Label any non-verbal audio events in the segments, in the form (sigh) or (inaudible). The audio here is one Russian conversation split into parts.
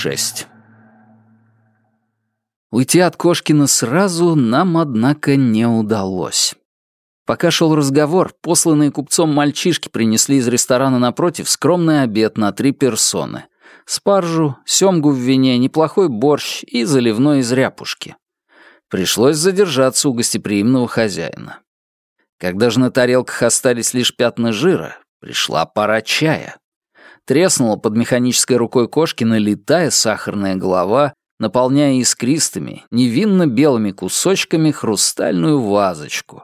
шесть. Уйти от Кошкина сразу нам, однако, не удалось. Пока шел разговор, посланные купцом мальчишки принесли из ресторана напротив скромный обед на три персоны. Спаржу, семгу в вине, неплохой борщ и заливной из ряпушки. Пришлось задержаться у гостеприимного хозяина. Когда же на тарелках остались лишь пятна жира, пришла пора чая. Треснула под механической рукой Кошкина летая сахарная голова, наполняя искристыми, невинно белыми кусочками хрустальную вазочку.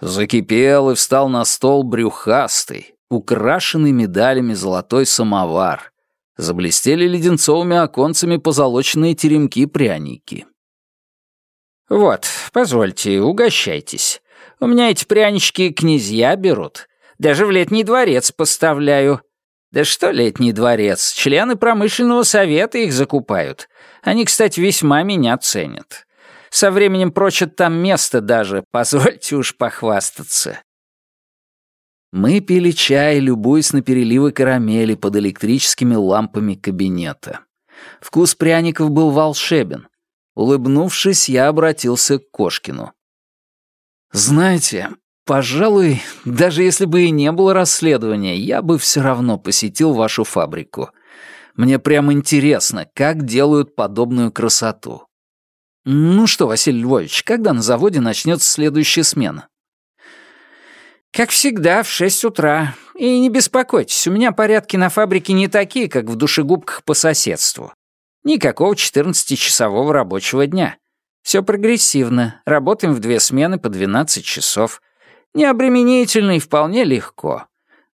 Закипел и встал на стол брюхастый, украшенный медалями золотой самовар. Заблестели леденцовыми оконцами позолоченные теремки-пряники. «Вот, позвольте, угощайтесь. У меня эти прянички князья берут. Даже в летний дворец поставляю. Да что летний дворец, члены промышленного совета их закупают. Они, кстати, весьма меня ценят. Со временем прочат там место даже, (laughs) позвольте уж похвастаться». Мы пили чай, любуясь на переливы карамели под электрическими лампами кабинета. Вкус пряников был волшебен. Улыбнувшись, я обратился к Кошкину. «Знаете, Пожалуй, даже если бы и не было расследования, я бы все равно посетил вашу фабрику. Мне прямо интересно, как делают подобную красоту. Ну что, Василий Львович, когда на заводе начнется следующая смена? Как всегда, в шесть утра. И не беспокойтесь, у меня порядки на фабрике не такие, как в душегубках по соседству. Никакого 14-часового рабочего дня. Все прогрессивно. Работаем в две смены по 12 часов. Необременительно и вполне легко.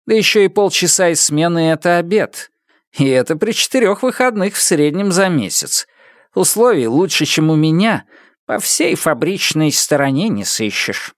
Да еще и полчаса из смены — это обед. И это при четырех выходных в среднем за месяц. Условий лучше, чем у меня, по всей фабричной стороне не сыщешь.